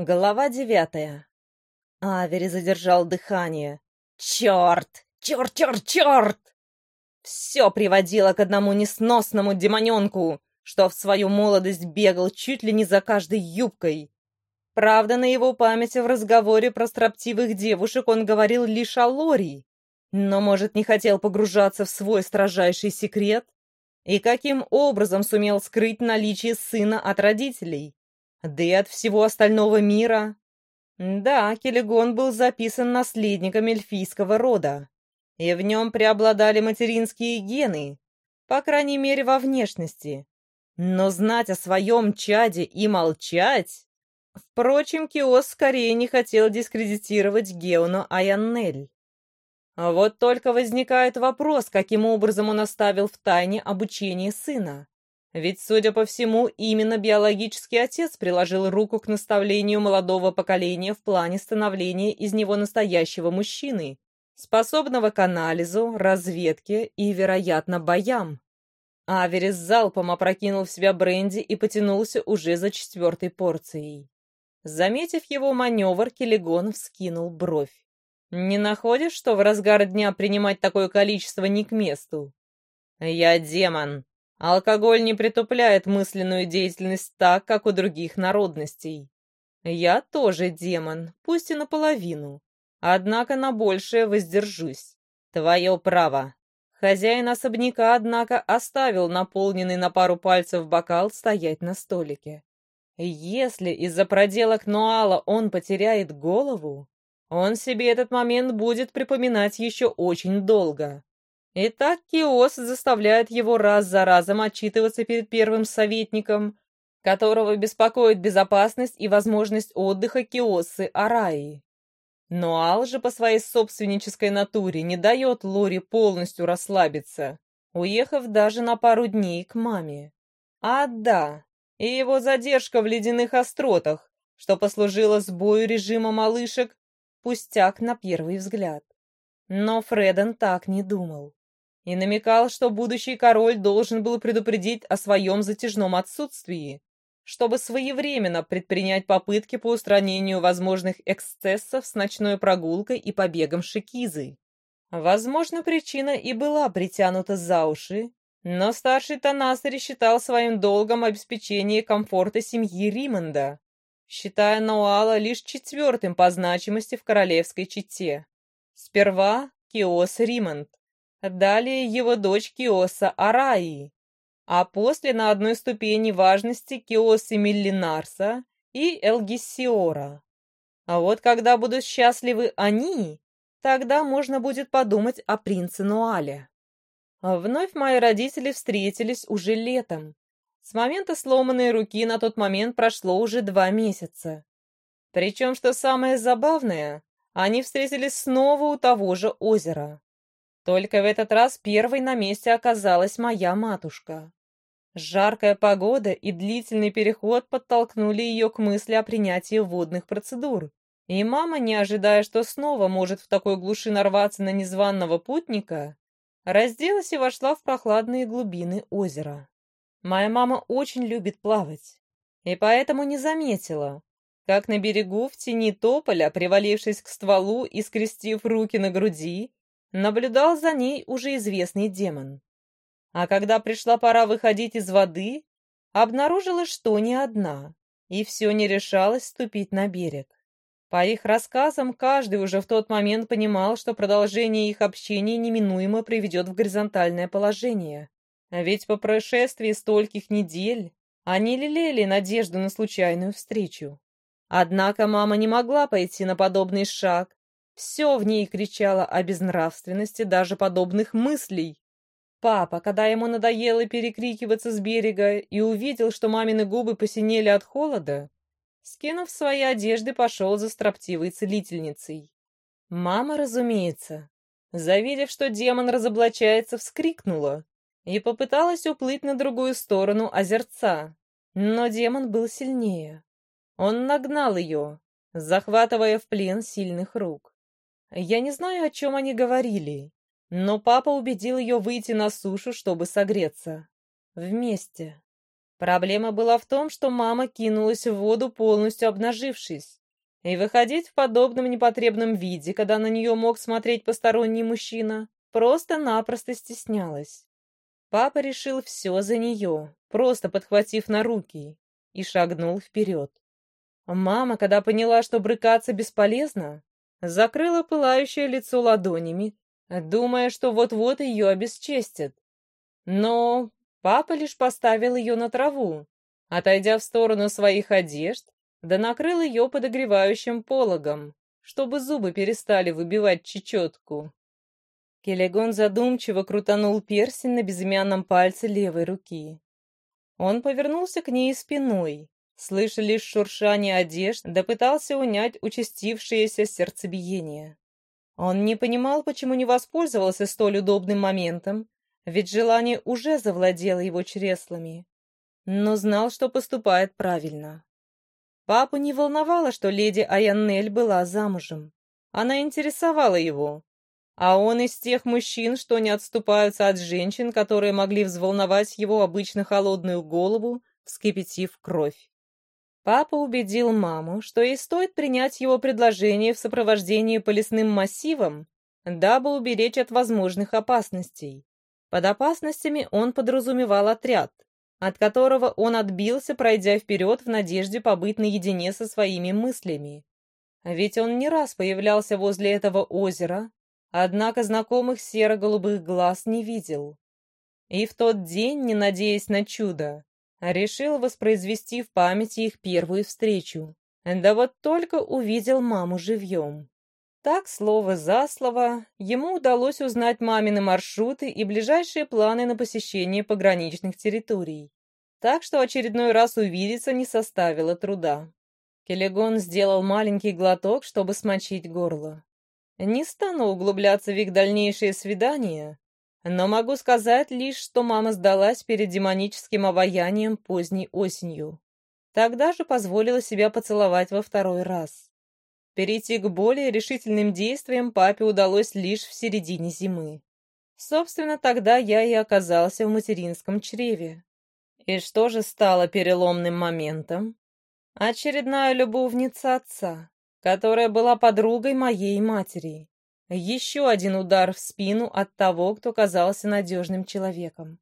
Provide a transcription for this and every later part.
Глава девятая. Авери задержал дыхание. Черт! Черт, черт, черт! Все приводило к одному несносному демоненку, что в свою молодость бегал чуть ли не за каждой юбкой. Правда, на его памяти в разговоре про строптивых девушек он говорил лишь о Лори. Но, может, не хотел погружаться в свой строжайший секрет? И каким образом сумел скрыть наличие сына от родителей? Да и от всего остального мира. Да, Келегон был записан наследником эльфийского рода, и в нем преобладали материнские гены, по крайней мере, во внешности. Но знать о своем чаде и молчать... Впрочем, Киос скорее не хотел дискредитировать Геону Аяннель. Вот только возникает вопрос, каким образом он оставил в тайне обучение сына. Ведь, судя по всему, именно биологический отец приложил руку к наставлению молодого поколения в плане становления из него настоящего мужчины, способного к анализу, разведке и, вероятно, боям. Аверис залпом опрокинул в себя бренди и потянулся уже за четвертой порцией. Заметив его маневр, Келегон вскинул бровь. «Не находишь, что в разгар дня принимать такое количество не к месту?» «Я демон», Алкоголь не притупляет мысленную деятельность так, как у других народностей. Я тоже демон, пусть и наполовину. Однако на большее воздержусь. Твое право. Хозяин особняка, однако, оставил наполненный на пару пальцев бокал стоять на столике. Если из-за проделок Нуала он потеряет голову, он себе этот момент будет припоминать еще очень долго. Итак, Киос заставляет его раз за разом отчитываться перед первым советником, которого беспокоит безопасность и возможность отдыха Киосы Араи. Но Ал же по своей собственнической натуре не дает Лори полностью расслабиться, уехав даже на пару дней к маме. А да, и его задержка в ледяных остротах, что послужило сбою режима малышек, пустяк на первый взгляд. Но Фреден так не думал и намекал, что будущий король должен был предупредить о своем затяжном отсутствии, чтобы своевременно предпринять попытки по устранению возможных эксцессов с ночной прогулкой и побегом Шикизы. Возможно, причина и была притянута за уши, но старший Танасари считал своим долгом обеспечение комфорта семьи Римонда, считая Ноала лишь четвертым по значимости в королевской чете. Сперва Киос Римонд, Далее его дочь Киоса Араи, а после на одной ступени важности Киосы Миллинарса и Элгиссиора. А вот когда будут счастливы они, тогда можно будет подумать о принце Нуале. Вновь мои родители встретились уже летом. С момента сломанной руки на тот момент прошло уже два месяца. Причем, что самое забавное, они встретились снова у того же озера. Только в этот раз первой на месте оказалась моя матушка. Жаркая погода и длительный переход подтолкнули ее к мысли о принятии водных процедур. И мама, не ожидая, что снова может в такой глуши нарваться на незваного путника, разделась и вошла в прохладные глубины озера. Моя мама очень любит плавать, и поэтому не заметила, как на берегу в тени тополя, привалившись к стволу и скрестив руки на груди, наблюдал за ней уже известный демон. А когда пришла пора выходить из воды, обнаружила, что не одна, и все не решалась ступить на берег. По их рассказам, каждый уже в тот момент понимал, что продолжение их общения неминуемо приведет в горизонтальное положение. Ведь по прошествии стольких недель они лелеяли надежду на случайную встречу. Однако мама не могла пойти на подобный шаг, все в ней кричало о безнравственности даже подобных мыслей. Папа, когда ему надоело перекрикиваться с берега и увидел, что мамины губы посинели от холода, скинув свои одежды, пошел за строптивой целительницей. Мама, разумеется, завидев, что демон разоблачается, вскрикнула и попыталась уплыть на другую сторону озерца. Но демон был сильнее. Он нагнал ее, захватывая в плен сильных рук. Я не знаю, о чем они говорили, но папа убедил ее выйти на сушу, чтобы согреться. Вместе. Проблема была в том, что мама кинулась в воду, полностью обнажившись. И выходить в подобном непотребном виде, когда на нее мог смотреть посторонний мужчина, просто-напросто стеснялась. Папа решил все за нее, просто подхватив на руки, и шагнул вперед. Мама, когда поняла, что брыкаться бесполезно, закрыла пылающее лицо ладонями, думая, что вот-вот ее обесчестят. Но папа лишь поставил ее на траву, отойдя в сторону своих одежд, да накрыл ее подогревающим пологом, чтобы зубы перестали выбивать чечетку. Келегон задумчиво крутанул перстень на безымянном пальце левой руки. Он повернулся к ней спиной, слыша лишь шуршание одежд, да пытался унять участившееся сердцебиение. Он не понимал, почему не воспользовался столь удобным моментом, ведь желание уже завладело его чреслами, но знал, что поступает правильно. Папу не волновало, что леди Аяннель была замужем. Она интересовала его, а он из тех мужчин, что не отступаются от женщин, которые могли взволновать его обычно холодную голову, вскипятив кровь. Папа убедил маму, что ей стоит принять его предложение в сопровождении по лесным массивам, дабы уберечь от возможных опасностей. Под опасностями он подразумевал отряд, от которого он отбился, пройдя вперед в надежде побыть наедине со своими мыслями. Ведь он не раз появлялся возле этого озера, однако знакомых серо-голубых глаз не видел. И в тот день, не надеясь на чудо, Решил воспроизвести в памяти их первую встречу. Да вот только увидел маму живьем. Так, слово за слово, ему удалось узнать мамины маршруты и ближайшие планы на посещение пограничных территорий. Так что очередной раз увидеться не составило труда. Келегон сделал маленький глоток, чтобы смочить горло. Не стану углубляться в их дальнейшие свидания, но могу сказать лишь, что мама сдалась перед демоническим обаянием поздней осенью. Тогда же позволила себя поцеловать во второй раз. Перейти к более решительным действиям папе удалось лишь в середине зимы. Собственно, тогда я и оказался в материнском чреве. И что же стало переломным моментом? Очередная любовница отца, которая была подругой моей матери. Еще один удар в спину от того, кто казался надежным человеком.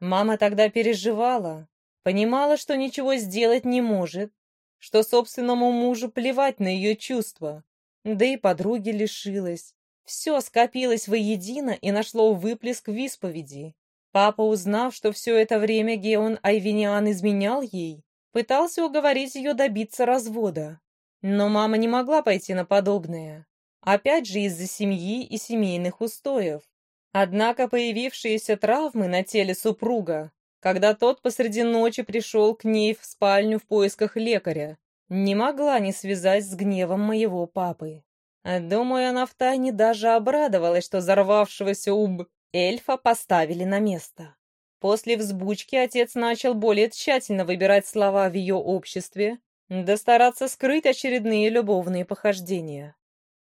Мама тогда переживала, понимала, что ничего сделать не может, что собственному мужу плевать на ее чувства, да и подруги лишилась. Все скопилось воедино и нашло выплеск в исповеди. Папа, узнав, что все это время Геон Айвиниан изменял ей, пытался уговорить ее добиться развода. Но мама не могла пойти на подобное. Опять же из-за семьи и семейных устоев. Однако появившиеся травмы на теле супруга, когда тот посреди ночи пришел к ней в спальню в поисках лекаря, не могла не связать с гневом моего папы. Думаю, она втайне даже обрадовалась, что взорвавшегося уб эльфа поставили на место. После взбучки отец начал более тщательно выбирать слова в ее обществе, да стараться скрыть очередные любовные похождения.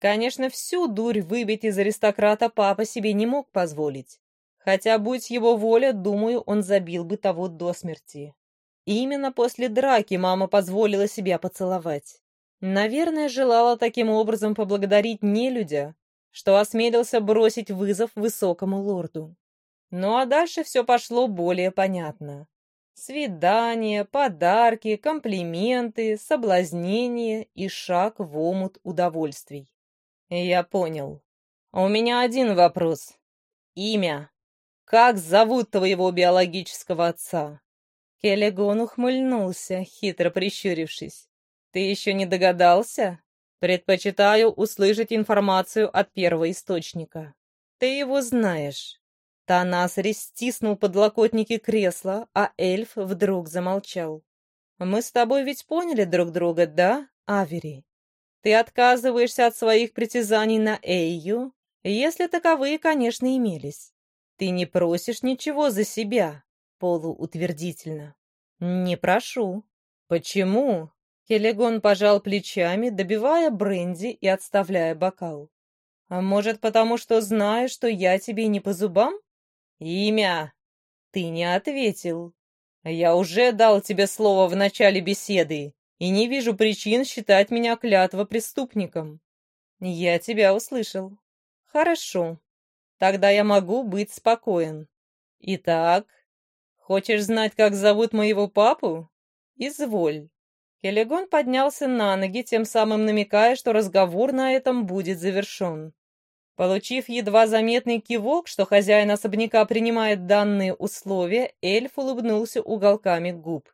Конечно, всю дурь выбить из аристократа папа себе не мог позволить. Хотя, будь его воля, думаю, он забил бы того до смерти. именно после драки мама позволила себя поцеловать. Наверное, желала таким образом поблагодарить нелюдя, что осмелился бросить вызов высокому лорду. Ну а дальше все пошло более понятно. Свидания, подарки, комплименты, соблазнение и шаг в омут удовольствий. «Я понял. У меня один вопрос. Имя. Как зовут твоего биологического отца?» Келлигон ухмыльнулся, хитро прищурившись. «Ты еще не догадался? Предпочитаю услышать информацию от первого источника. Ты его знаешь». Танас стиснул подлокотники кресла, а эльф вдруг замолчал. «Мы с тобой ведь поняли друг друга, да, Авери?» Ты отказываешься от своих притязаний на Эйю, если таковые, конечно, имелись. Ты не просишь ничего за себя, полуутвердительно. Не прошу. Почему? Келегон пожал плечами, добивая бренди и отставляя бокал. А может, потому что знаю, что я тебе не по зубам? Имя. Ты не ответил. Я уже дал тебе слово в начале беседы и не вижу причин считать меня клятва преступником. Я тебя услышал. Хорошо. Тогда я могу быть спокоен. Итак, хочешь знать, как зовут моего папу? Изволь. Келегон поднялся на ноги, тем самым намекая, что разговор на этом будет завершен. Получив едва заметный кивок, что хозяин особняка принимает данные условия, эльф улыбнулся уголками губ.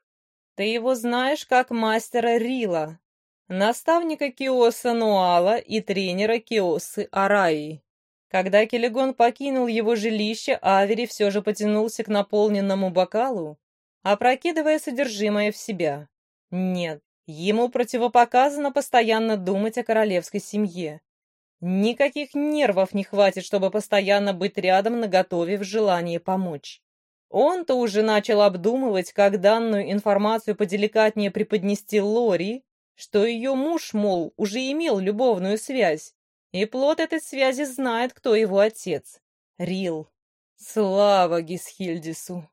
«Ты его знаешь как мастера Рила, наставника Киоса Нуала и тренера Киосы Араи». Когда Келегон покинул его жилище, Авери все же потянулся к наполненному бокалу, опрокидывая содержимое в себя. Нет, ему противопоказано постоянно думать о королевской семье. Никаких нервов не хватит, чтобы постоянно быть рядом наготове в желании помочь. Он-то уже начал обдумывать, как данную информацию поделикатнее преподнести Лори, что ее муж, мол, уже имел любовную связь, и плод этой связи знает, кто его отец. Рил. Слава Гисхильдису.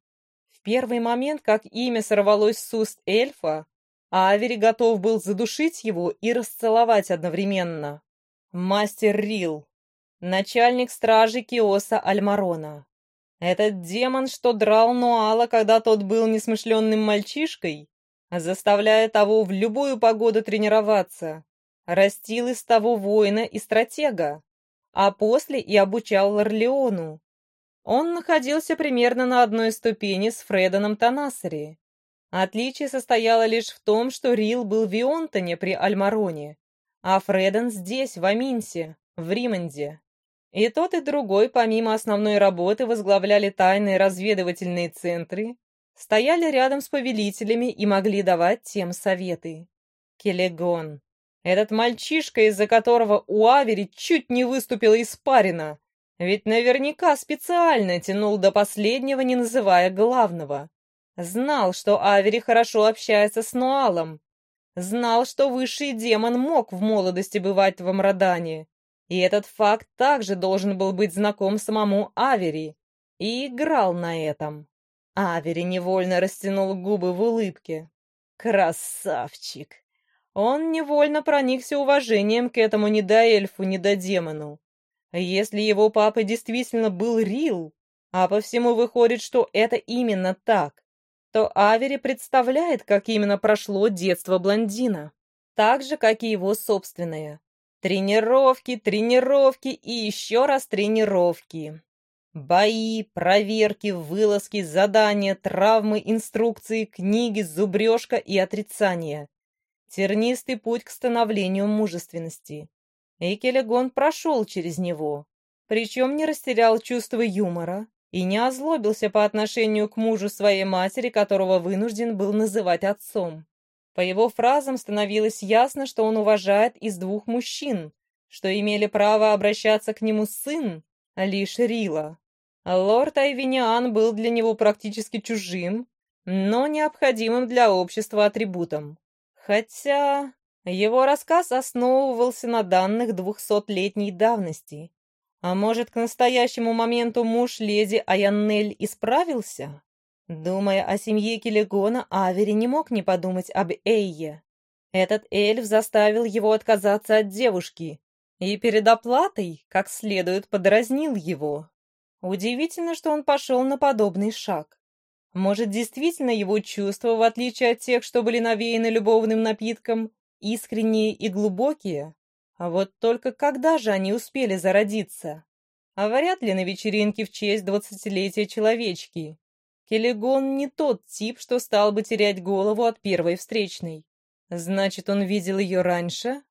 В первый момент, как имя сорвалось с уст эльфа, Авери готов был задушить его и расцеловать одновременно. Мастер Рил, начальник стражи Киоса Альмарона. Этот демон, что драл Нуала, когда тот был несмышленным мальчишкой, заставляя того в любую погоду тренироваться, растил из того воина и стратега, а после и обучал Лорлеону. Он находился примерно на одной ступени с Фредоном Танасари, Отличие состояло лишь в том, что Рил был в Вионтоне при Альмароне, а Фреден здесь, в Аминсе, в Римонде. И тот, и другой, помимо основной работы, возглавляли тайные разведывательные центры, стояли рядом с повелителями и могли давать тем советы. Келегон. Этот мальчишка, из-за которого у Авери чуть не выступила испарина, ведь наверняка специально тянул до последнего, не называя главного. Знал, что Авери хорошо общается с Нуалом. Знал, что высший демон мог в молодости бывать в Амрадане. И этот факт также должен был быть знаком самому Авери. И играл на этом. Авери невольно растянул губы в улыбке. Красавчик! Он невольно проникся уважением к этому недоэльфу, недодемону. Если его папа действительно был Рил, а по всему выходит, что это именно так, то Авери представляет, как именно прошло детство блондина. Так же, как и его собственное. Тренировки, тренировки и еще раз тренировки. Бои, проверки, вылазки, задания, травмы, инструкции, книги, зубрежка и отрицание. Тернистый путь к становлению мужественности. И прошел через него. Причем не растерял чувство юмора, и не озлобился по отношению к мужу своей матери, которого вынужден был называть отцом. По его фразам становилось ясно, что он уважает из двух мужчин, что имели право обращаться к нему сын, лишь Рила. Лорд Айвиниан был для него практически чужим, но необходимым для общества атрибутом. Хотя его рассказ основывался на данных двухсотлетней давности, а может, к настоящему моменту муж леди Аяннель исправился? Думая о семье Келегона, Авери не мог не подумать об Эйе. Этот эльф заставил его отказаться от девушки и перед оплатой, как следует, подразнил его. Удивительно, что он пошел на подобный шаг. Может, действительно его чувства, в отличие от тех, что были навеяны любовным напитком, искренние и глубокие? А вот только когда же они успели зародиться? А вряд ли на вечеринке в честь двадцатилетия человечки. Келегон не тот тип, что стал бы терять голову от первой встречной. Значит, он видел ее раньше?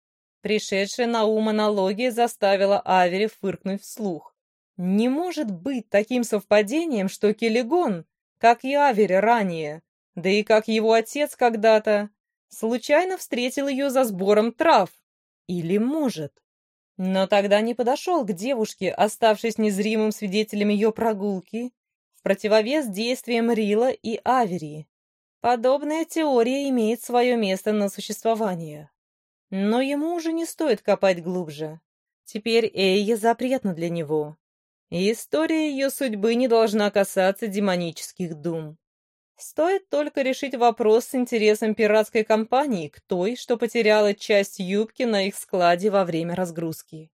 Пришедшая на ум аналогия заставила Авери фыркнуть вслух. Не может быть таким совпадением, что Келегон, как и Авери ранее, да и как его отец когда-то, случайно встретил ее за сбором трав. Или может? Но тогда не подошел к девушке, оставшись незримым свидетелем ее прогулки, противовес действиям Рила и Авери. Подобная теория имеет свое место на существование. Но ему уже не стоит копать глубже. Теперь Эйя запретна для него. И история ее судьбы не должна касаться демонических дум. Стоит только решить вопрос с интересом пиратской компании к той, что потеряла часть юбки на их складе во время разгрузки.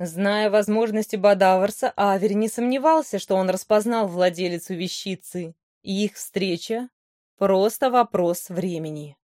Зная возможности Бадаварса, Авери не сомневался, что он распознал владелицу вещицы, их встреча — просто вопрос времени.